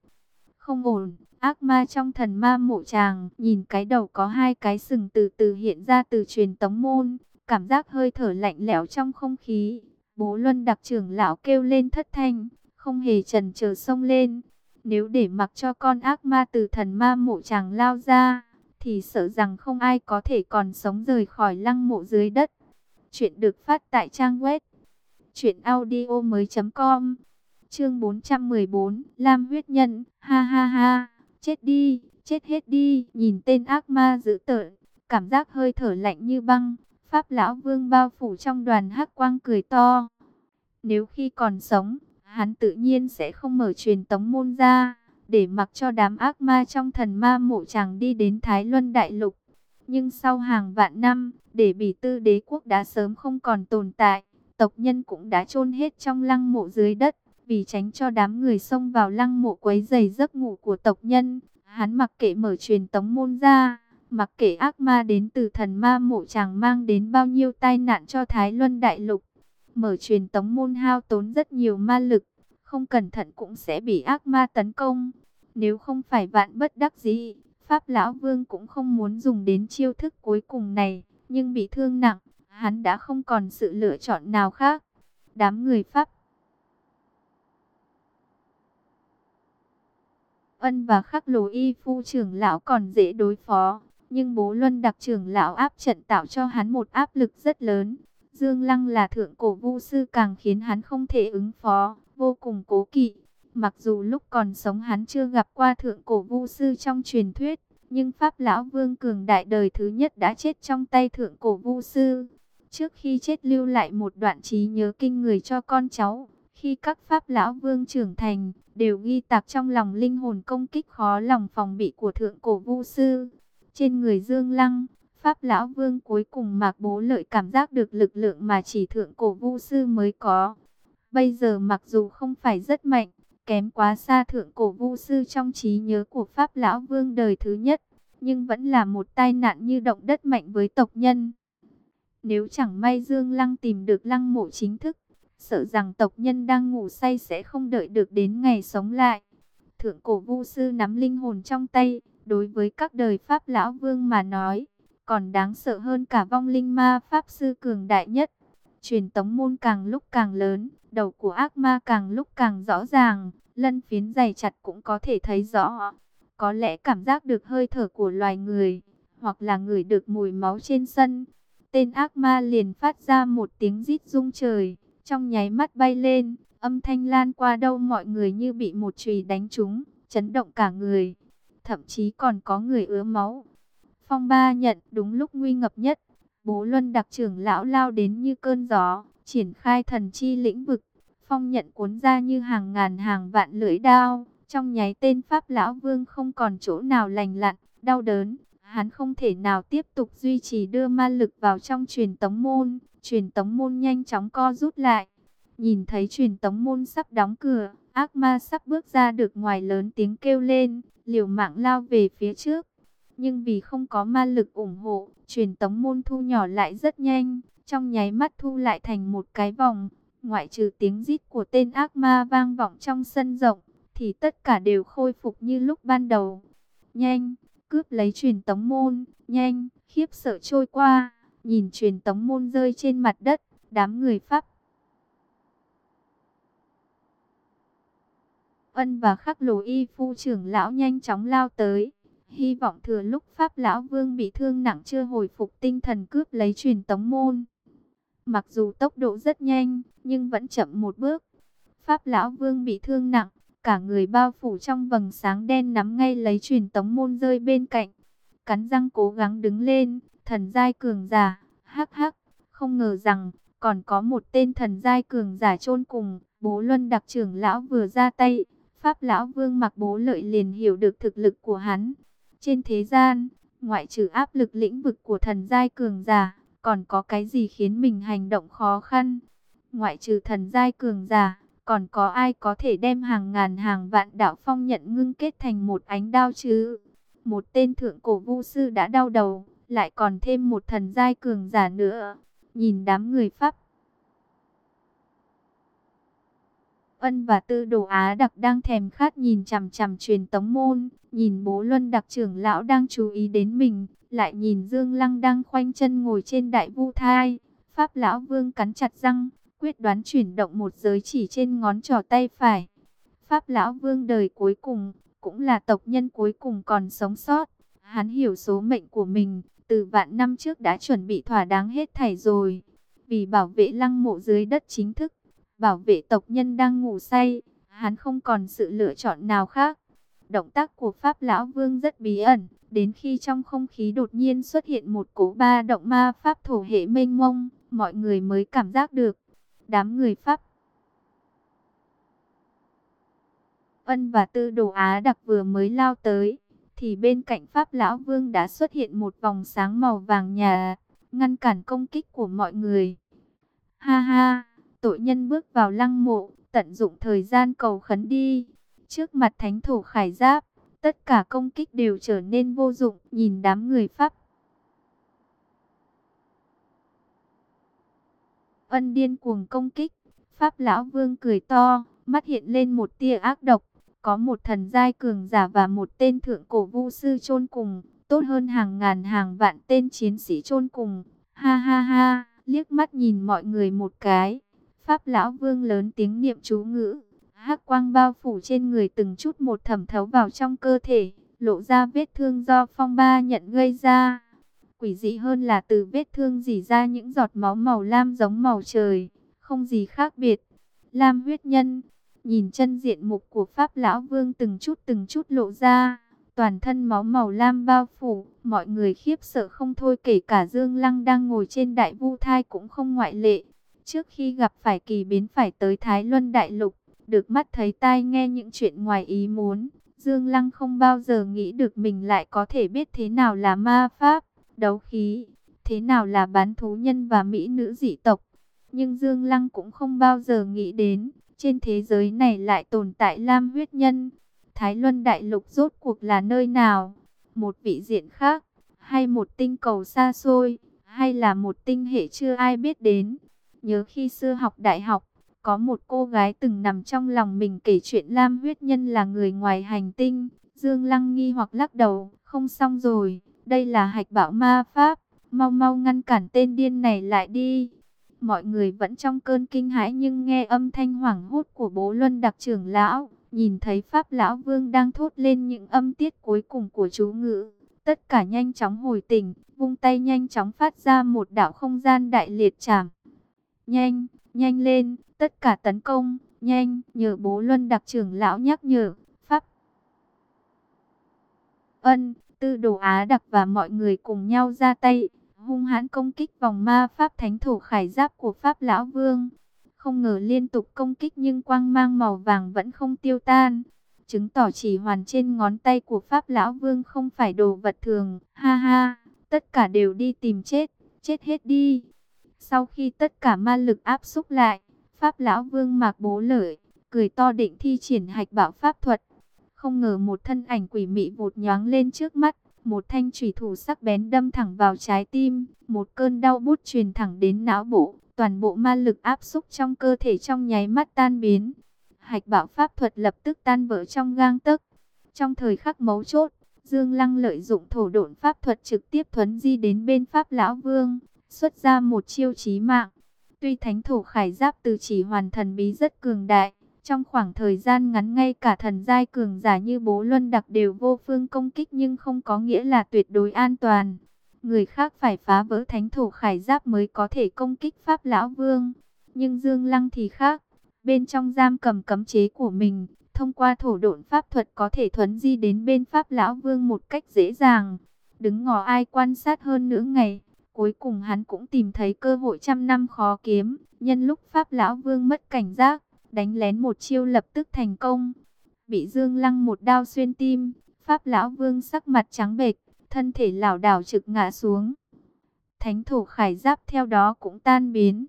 Không ổn, ác ma trong thần ma mộ tràng, nhìn cái đầu có hai cái sừng từ từ hiện ra từ truyền tống môn, cảm giác hơi thở lạnh lẽo trong không khí. Bố Luân đặc trưởng lão kêu lên thất thanh, không hề trần chờ sông lên. Nếu để mặc cho con ác ma từ thần ma mộ tràng lao ra, thì sợ rằng không ai có thể còn sống rời khỏi lăng mộ dưới đất. Chuyện được phát tại trang web truyệnaudiomoi.com. Chương 414, Lam huyết nhân, ha ha ha, chết đi, chết hết đi, nhìn tên ác ma dữ tợn, cảm giác hơi thở lạnh như băng, Pháp lão Vương bao phủ trong đoàn hắc quang cười to. Nếu khi còn sống, hắn tự nhiên sẽ không mở truyền tống môn ra, để mặc cho đám ác ma trong thần ma mộ chàng đi đến Thái Luân Đại Lục. Nhưng sau hàng vạn năm, để bỉ tư đế quốc đã sớm không còn tồn tại, tộc nhân cũng đã chôn hết trong lăng mộ dưới đất, vì tránh cho đám người xông vào lăng mộ quấy dày giấc ngủ của tộc nhân, hắn mặc kệ mở truyền tống môn ra, mặc kệ ác ma đến từ thần ma mộ chàng mang đến bao nhiêu tai nạn cho Thái Luân Đại Lục. Mở truyền tống môn hao tốn rất nhiều ma lực, không cẩn thận cũng sẽ bị ác ma tấn công. Nếu không phải vạn bất đắc dĩ, Pháp Lão Vương cũng không muốn dùng đến chiêu thức cuối cùng này, nhưng bị thương nặng, hắn đã không còn sự lựa chọn nào khác. Đám người Pháp Ân và khắc lồ y phu trưởng lão còn dễ đối phó, nhưng bố luân đặc trưởng lão áp trận tạo cho hắn một áp lực rất lớn. Dương Lăng là thượng cổ vu sư càng khiến hắn không thể ứng phó, vô cùng cố kỵ. Mặc dù lúc còn sống hắn chưa gặp qua thượng cổ vu sư trong truyền thuyết, nhưng Pháp Lão Vương Cường Đại đời thứ nhất đã chết trong tay thượng cổ vu sư. Trước khi chết lưu lại một đoạn trí nhớ kinh người cho con cháu, khi các Pháp Lão Vương trưởng thành, đều ghi tạc trong lòng linh hồn công kích khó lòng phòng bị của thượng cổ vu sư. Trên người Dương Lăng, Pháp Lão Vương cuối cùng mạc bố lợi cảm giác được lực lượng mà chỉ thượng cổ vu sư mới có. Bây giờ mặc dù không phải rất mạnh, kém quá xa thượng cổ vu sư trong trí nhớ của Pháp Lão Vương đời thứ nhất, nhưng vẫn là một tai nạn như động đất mạnh với tộc nhân. Nếu chẳng may Dương Lăng tìm được lăng mộ chính thức, sợ rằng tộc nhân đang ngủ say sẽ không đợi được đến ngày sống lại. Thượng cổ vu sư nắm linh hồn trong tay, đối với các đời Pháp Lão Vương mà nói, còn đáng sợ hơn cả vong linh ma Pháp Sư cường đại nhất. Truyền tống môn càng lúc càng lớn, đầu của ác ma càng lúc càng rõ ràng, lân phiến dày chặt cũng có thể thấy rõ. Có lẽ cảm giác được hơi thở của loài người, hoặc là người được mùi máu trên sân. Tên ác ma liền phát ra một tiếng rít rung trời, trong nháy mắt bay lên, âm thanh lan qua đâu mọi người như bị một chùy đánh trúng, chấn động cả người. Thậm chí còn có người ứa máu. Phong ba nhận đúng lúc nguy ngập nhất, bố luân đặc trưởng lão lao đến như cơn gió, triển khai thần chi lĩnh vực. Phong nhận cuốn ra như hàng ngàn hàng vạn lưỡi đao, trong nháy tên Pháp Lão Vương không còn chỗ nào lành lặn, đau đớn. Hắn không thể nào tiếp tục duy trì đưa ma lực vào trong truyền tống môn. Truyền tống môn nhanh chóng co rút lại. Nhìn thấy truyền tống môn sắp đóng cửa, ác ma sắp bước ra được ngoài lớn tiếng kêu lên, liều mạng lao về phía trước. Nhưng vì không có ma lực ủng hộ, truyền tống môn thu nhỏ lại rất nhanh, trong nháy mắt thu lại thành một cái vòng. Ngoại trừ tiếng rít của tên ác ma vang vọng trong sân rộng, thì tất cả đều khôi phục như lúc ban đầu. Nhanh, cướp lấy truyền tống môn, nhanh, khiếp sợ trôi qua, nhìn truyền tống môn rơi trên mặt đất, đám người Pháp. Ân và khắc lồ y phu trưởng lão nhanh chóng lao tới, hy vọng thừa lúc Pháp lão vương bị thương nặng chưa hồi phục tinh thần cướp lấy truyền tống môn. Mặc dù tốc độ rất nhanh, nhưng vẫn chậm một bước. Pháp lão vương bị thương nặng, cả người bao phủ trong vầng sáng đen nắm ngay lấy truyền tống môn rơi bên cạnh. Cắn răng cố gắng đứng lên, thần giai cường giả, hắc hắc, không ngờ rằng còn có một tên thần giai cường giả chôn cùng, bố luân đặc trưởng lão vừa ra tay, Pháp lão vương mặc bố lợi liền hiểu được thực lực của hắn. Trên thế gian, ngoại trừ áp lực lĩnh vực của thần giai cường giả, còn có cái gì khiến mình hành động khó khăn? Ngoại trừ thần giai cường giả, còn có ai có thể đem hàng ngàn hàng vạn đạo phong nhận ngưng kết thành một ánh đao chứ? Một tên thượng cổ vu sư đã đau đầu, lại còn thêm một thần giai cường giả nữa. Nhìn đám người Pháp. Ân và Tư Đồ Á Đặc đang thèm khát nhìn chằm chằm truyền tống môn, nhìn bố Luân Đặc trưởng lão đang chú ý đến mình, lại nhìn Dương Lăng đang khoanh chân ngồi trên đại vu thai. Pháp lão vương cắn chặt răng, quyết đoán chuyển động một giới chỉ trên ngón trỏ tay phải. Pháp lão vương đời cuối cùng, cũng là tộc nhân cuối cùng còn sống sót. Hắn hiểu số mệnh của mình, từ vạn năm trước đã chuẩn bị thỏa đáng hết thảy rồi. Vì bảo vệ lăng mộ dưới đất chính thức, bảo vệ tộc nhân đang ngủ say, hắn không còn sự lựa chọn nào khác. Động tác của Pháp Lão Vương rất bí ẩn, đến khi trong không khí đột nhiên xuất hiện một cỗ ba động ma Pháp thổ hệ mênh mông, mọi người mới cảm giác được. Đám người Pháp Ân và Tư Đồ Á Đặc vừa mới lao tới, thì bên cạnh Pháp Lão Vương đã xuất hiện một vòng sáng màu vàng nhà, ngăn cản công kích của mọi người. Ha ha, tội nhân bước vào lăng mộ, tận dụng thời gian cầu khấn đi. Trước mặt thánh thổ khải giáp, tất cả công kích đều trở nên vô dụng, nhìn đám người Pháp. Ân điên cuồng công kích, Pháp Lão Vương cười to, mắt hiện lên một tia ác độc. Có một thần giai cường giả và một tên thượng cổ vu sư chôn cùng, tốt hơn hàng ngàn hàng vạn tên chiến sĩ chôn cùng. Ha ha ha, liếc mắt nhìn mọi người một cái. Pháp lão vương lớn tiếng niệm chú ngữ, hắc quang bao phủ trên người từng chút một thẩm thấu vào trong cơ thể, lộ ra vết thương do phong ba nhận gây ra. Quỷ dị hơn là từ vết thương dỉ ra những giọt máu màu lam giống màu trời, không gì khác biệt. Lam huyết nhân, nhìn chân diện mục của Pháp lão vương từng chút từng chút lộ ra, toàn thân máu màu lam bao phủ, mọi người khiếp sợ không thôi kể cả Dương Lăng đang ngồi trên đại vu thai cũng không ngoại lệ. Trước khi gặp phải kỳ biến phải tới Thái Luân Đại Lục, được mắt thấy tai nghe những chuyện ngoài ý muốn, Dương Lăng không bao giờ nghĩ được mình lại có thể biết thế nào là ma pháp, đấu khí, thế nào là bán thú nhân và mỹ nữ dị tộc. Nhưng Dương Lăng cũng không bao giờ nghĩ đến, trên thế giới này lại tồn tại Lam huyết nhân. Thái Luân Đại Lục rốt cuộc là nơi nào? Một vị diện khác, hay một tinh cầu xa xôi, hay là một tinh hệ chưa ai biết đến? Nhớ khi xưa học đại học, có một cô gái từng nằm trong lòng mình kể chuyện Lam huyết nhân là người ngoài hành tinh. Dương Lăng nghi hoặc lắc đầu, không xong rồi, đây là hạch bảo ma pháp, mau mau ngăn cản tên điên này lại đi. Mọi người vẫn trong cơn kinh hãi nhưng nghe âm thanh hoảng hốt của bố Luân đặc trưởng lão, nhìn thấy Pháp Lão Vương đang thốt lên những âm tiết cuối cùng của chú ngữ. Tất cả nhanh chóng hồi tỉnh, vung tay nhanh chóng phát ra một đạo không gian đại liệt chạm Nhanh, nhanh lên, tất cả tấn công, nhanh, nhờ bố Luân đặc trưởng lão nhắc nhở, Pháp. Ân, tư đồ Á đặc và mọi người cùng nhau ra tay, hung hãn công kích vòng ma Pháp thánh thổ khải giáp của Pháp Lão Vương. Không ngờ liên tục công kích nhưng quang mang màu vàng vẫn không tiêu tan. Chứng tỏ chỉ hoàn trên ngón tay của Pháp Lão Vương không phải đồ vật thường. Ha ha, tất cả đều đi tìm chết, chết hết đi. Sau khi tất cả ma lực áp xúc lại, Pháp Lão Vương mạc bố lợi, cười to định thi triển hạch bảo pháp thuật. Không ngờ một thân ảnh quỷ mị vụt nhoáng lên trước mắt, một thanh chủy thủ sắc bén đâm thẳng vào trái tim, một cơn đau bút truyền thẳng đến não bộ, toàn bộ ma lực áp xúc trong cơ thể trong nháy mắt tan biến. Hạch bảo pháp thuật lập tức tan vỡ trong gang tấc. Trong thời khắc mấu chốt, Dương Lăng lợi dụng thổ độn pháp thuật trực tiếp thuấn di đến bên Pháp Lão Vương, xuất ra một chiêu chí mạng. Tuy thánh thổ khải giáp từ chỉ hoàn thần bí rất cường đại, trong khoảng thời gian ngắn ngay cả thần giai cường giả như bố luân đặc đều vô phương công kích nhưng không có nghĩa là tuyệt đối an toàn. Người khác phải phá vỡ thánh thổ khải giáp mới có thể công kích Pháp Lão Vương. Nhưng Dương Lăng thì khác, bên trong giam cầm cấm chế của mình, thông qua thổ độn pháp thuật có thể thuấn di đến bên Pháp Lão Vương một cách dễ dàng. Đứng ngò ai quan sát hơn nửa ngày, cuối cùng hắn cũng tìm thấy cơ hội trăm năm khó kiếm, nhân lúc Pháp Lão Vương mất cảnh giác, đánh lén một chiêu lập tức thành công. Bị Dương Lăng một đao xuyên tim, Pháp Lão Vương sắc mặt trắng bệch, thân thể lảo đảo trực ngã xuống. Thánh thổ khải giáp theo đó cũng tan biến.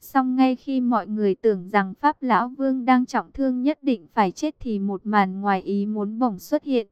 Xong ngay khi mọi người tưởng rằng Pháp Lão Vương đang trọng thương nhất định phải chết thì một màn ngoài ý muốn bổng xuất hiện.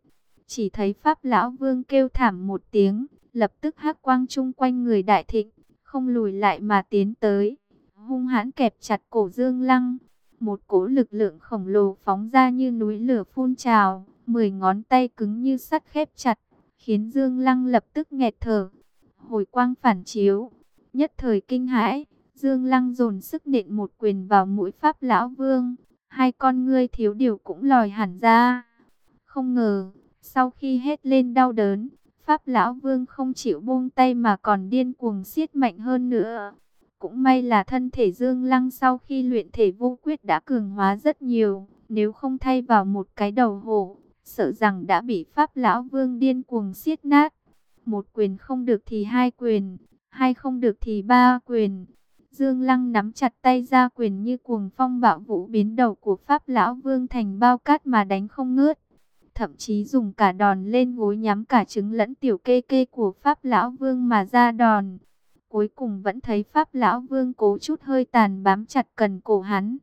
Chỉ thấy Pháp Lão Vương kêu thảm một tiếng, lập tức hắc quang chung quanh người đại thịnh, không lùi lại mà tiến tới. Hung hãn kẹp chặt cổ Dương Lăng, một cỗ lực lượng khổng lồ phóng ra như núi lửa phun trào, mười ngón tay cứng như sắt khép chặt, khiến Dương Lăng lập tức nghẹt thở. Hồi quang phản chiếu, nhất thời kinh hãi, Dương Lăng dồn sức nện một quyền vào mũi Pháp Lão Vương, hai con ngươi thiếu điều cũng lòi hẳn ra. Không ngờ, sau khi hết lên đau đớn, Pháp Lão Vương không chịu buông tay mà còn điên cuồng siết mạnh hơn nữa. Cũng may là thân thể Dương Lăng sau khi luyện thể vô quyết đã cường hóa rất nhiều, nếu không thay vào một cái đầu hổ, sợ rằng đã bị Pháp Lão Vương điên cuồng siết nát. Một quyền không được thì hai quyền, hai không được thì ba quyền. Dương Lăng nắm chặt tay ra quyền như cuồng phong bạo vũ biến đầu của Pháp Lão Vương thành bao cát mà đánh không ngớt. Thậm chí dùng cả đòn lên gối nhắm cả trứng lẫn tiểu kê kê của Pháp Lão Vương mà ra đòn. Cuối cùng vẫn thấy Pháp Lão Vương cố chút hơi tàn bám chặt cần cổ hắn.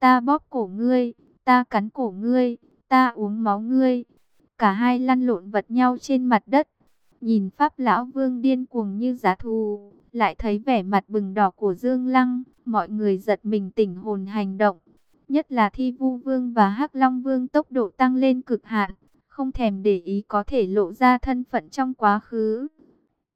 Ta bóp cổ ngươi, ta cắn cổ ngươi, ta uống máu ngươi. Cả hai lăn lộn vật nhau trên mặt đất. Nhìn Pháp Lão Vương điên cuồng như giá thù, lại thấy vẻ mặt bừng đỏ của Dương Lăng, mọi người giật mình tỉnh hồn hành động. Nhất là Thi Vu Vương và hắc Long Vương tốc độ tăng lên cực hạn, không thèm để ý có thể lộ ra thân phận trong quá khứ.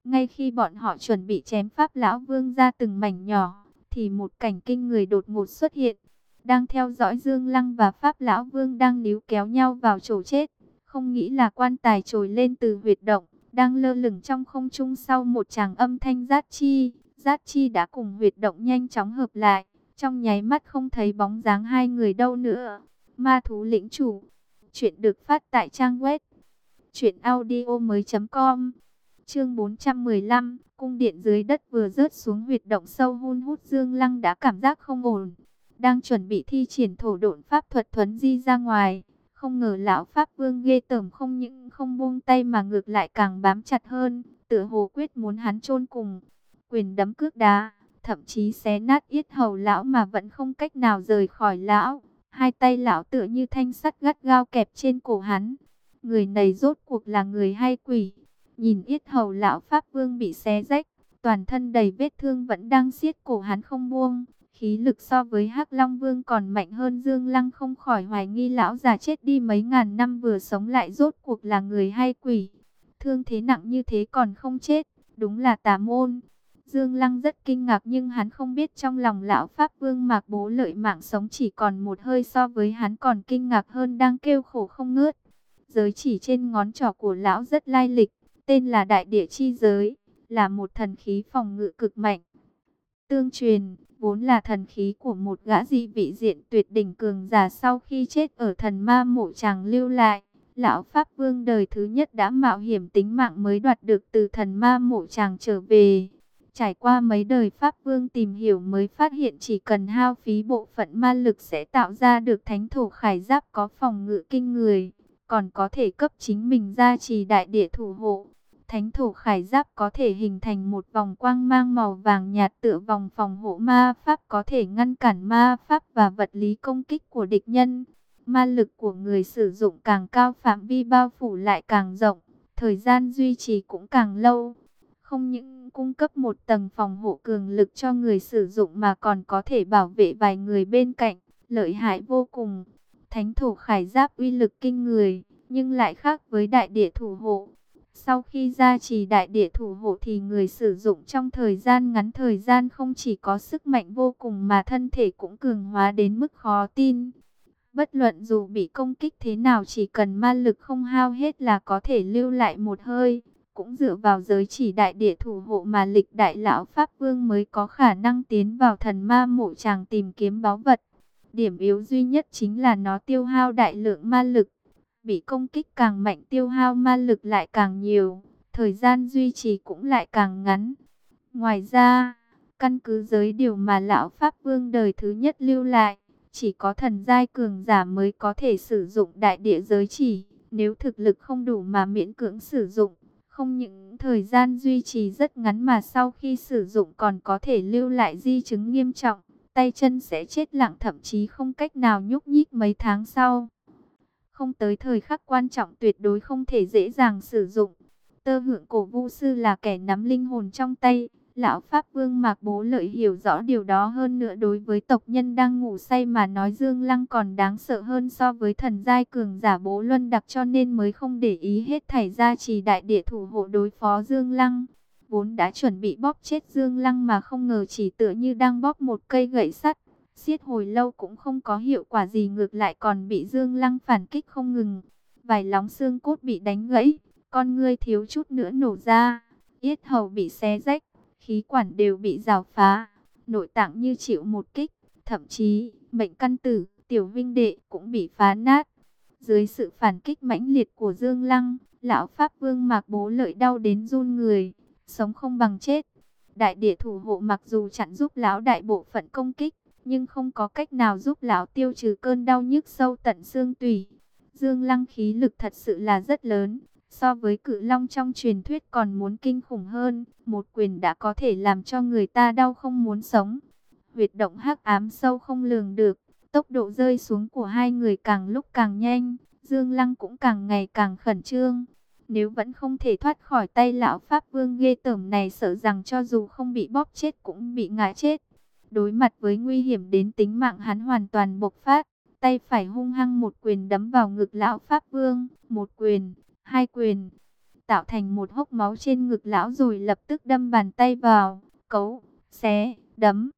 Ngay khi bọn họ chuẩn bị chém Pháp Lão Vương ra từng mảnh nhỏ, thì một cảnh kinh người đột ngột xuất hiện. Đang theo dõi Dương Lăng và Pháp Lão Vương đang níu kéo nhau vào chỗ chết. Không nghĩ là quan tài trồi lên từ huyệt động, đang lơ lửng trong không trung sau một tràng âm thanh giát chi. giát chi đã cùng huyệt động nhanh chóng hợp lại, trong nháy mắt không thấy bóng dáng hai người đâu nữa. Ma thú lĩnh chủ, chuyện được phát tại trang web truyệnaudiomoi.com. Chương 415, cung điện dưới đất vừa rớt xuống huyệt động sâu hun hút Dương Lăng đã cảm giác không ổn, đang chuẩn bị thi triển thổ độn pháp thuật thuấn di ra ngoài không ngờ lão Pháp Vương ghê tởm không những không buông tay mà ngược lại càng bám chặt hơn, tựa hồ quyết muốn hắn chôn cùng. Quyền đấm cước đá, thậm chí xé nát yết hầu lão mà vẫn không cách nào rời khỏi lão. Hai tay lão tựa như thanh sắt gắt gao kẹp trên cổ hắn. Người này rốt cuộc là người hay quỷ? Nhìn yết hầu lão Pháp Vương bị xé rách, toàn thân đầy vết thương vẫn đang siết cổ hắn không buông. Khí lực so với hắc Long Vương còn mạnh hơn Dương Lăng không khỏi hoài nghi lão già chết đi mấy ngàn năm vừa sống lại rốt cuộc là người hay quỷ. Thương thế nặng như thế còn không chết, đúng là tà môn. Dương Lăng rất kinh ngạc nhưng hắn không biết trong lòng lão Pháp Vương mạc bố lợi mạng sống chỉ còn một hơi so với hắn còn kinh ngạc hơn đang kêu khổ không ngớt. Giới chỉ trên ngón trỏ của lão rất lai lịch, tên là Đại Địa Chi Giới, là một thần khí phòng ngự cực mạnh. Tương truyền, vốn là thần khí của một gã di vị diện tuyệt đỉnh cường giả sau khi chết ở thần ma mộ chàng lưu lại. Lão Pháp Vương đời thứ nhất đã mạo hiểm tính mạng mới đoạt được từ thần ma mộ chàng trở về. Trải qua mấy đời Pháp Vương tìm hiểu mới phát hiện chỉ cần hao phí bộ phận ma lực sẽ tạo ra được thánh thổ khải giáp có phòng ngự kinh người, còn có thể cấp chính mình ra trì đại địa thủ hộ. Thánh thổ khải giáp có thể hình thành một vòng quang mang màu vàng nhạt tựa vòng phòng hộ ma pháp có thể ngăn cản ma pháp và vật lý công kích của địch nhân. Ma lực của người sử dụng càng cao phạm vi bao phủ lại càng rộng, thời gian duy trì cũng càng lâu. Không những cung cấp một tầng phòng hộ cường lực cho người sử dụng mà còn có thể bảo vệ vài người bên cạnh, lợi hại vô cùng. Thánh thổ khải giáp uy lực kinh người nhưng lại khác với đại địa thủ hộ. Sau khi gia trì đại địa thủ hộ thì người sử dụng trong thời gian ngắn, thời gian không chỉ có sức mạnh vô cùng mà thân thể cũng cường hóa đến mức khó tin. Bất luận dù bị công kích thế nào, chỉ cần ma lực không hao hết là có thể lưu lại một hơi. Cũng dựa vào giới chỉ đại địa thủ hộ mà lịch đại lão Pháp Vương mới có khả năng tiến vào thần ma mộ chàng tìm kiếm báu vật. Điểm yếu duy nhất chính là nó tiêu hao đại lượng ma lực. Bị công kích càng mạnh tiêu hao ma lực lại càng nhiều. Thời gian duy trì cũng lại càng ngắn. Ngoài ra, căn cứ giới điều mà lão Pháp Vương đời thứ nhất lưu lại chỉ có thần giai cường giả mới có thể sử dụng đại địa giới chỉ. Nếu thực lực không đủ mà miễn cưỡng sử dụng, không những thời gian duy trì rất ngắn mà sau khi sử dụng còn có thể lưu lại di chứng nghiêm trọng. Tay chân sẽ chết lặng thậm chí không cách nào nhúc nhích mấy tháng sau. Không tới thời khắc quan trọng tuyệt đối không thể dễ dàng sử dụng. Tơ hưởng cổ vu sư là kẻ nắm linh hồn trong tay Lão Pháp Vương Mạc Bố Lợi hiểu rõ điều đó hơn nữa đối với tộc nhân đang ngủ say mà nói Dương Lăng còn đáng sợ hơn so với thần giai cường giả Bố Luân đặc cho nên mới không để ý hết thảy ra trì đại địa thủ hộ đối phó Dương Lăng. Vốn đã chuẩn bị bóp chết Dương Lăng mà không ngờ chỉ tựa như đang bóp một cây gậy sắt. Xiết hồi lâu cũng không có hiệu quả gì ngược lại còn bị Dương Lăng phản kích không ngừng. Vài lóng xương cốt bị đánh gãy, con ngươi thiếu chút nữa nổ ra, yết hầu bị xé rách khí quản đều bị rào phá, nội tạng như chịu một kích, thậm chí mệnh căn tử, tiểu vinh đệ cũng bị phá nát. Dưới sự phản kích mãnh liệt của Dương Lăng, lão Pháp Vương Mạc Bố lợi đau đến run người, sống không bằng chết. Đại địa thủ hộ mặc dù chặn giúp lão đại bộ phận công kích, nhưng không có cách nào giúp lão tiêu trừ cơn đau nhức sâu tận xương tủy. Dương Lăng khí lực thật sự là rất lớn, So với cự long trong truyền thuyết còn muốn kinh khủng hơn, một quyền đã có thể làm cho người ta đau không muốn sống. Huyệt động hắc ám sâu không lường được, tốc độ rơi xuống của hai người càng lúc càng nhanh, Dương Lăng cũng càng ngày càng khẩn trương. Nếu vẫn không thể thoát khỏi tay lão Pháp Vương ghê tởm này sợ rằng cho dù không bị bóp chết cũng bị ngã chết. Đối mặt với nguy hiểm đến tính mạng hắn hoàn toàn bộc phát, tay phải hung hăng một quyền đấm vào ngực lão Pháp Vương, một quyền, hai quyền, tạo thành một hốc máu trên ngực lão rồi lập tức đâm bàn tay vào, cấu, xé, đấm.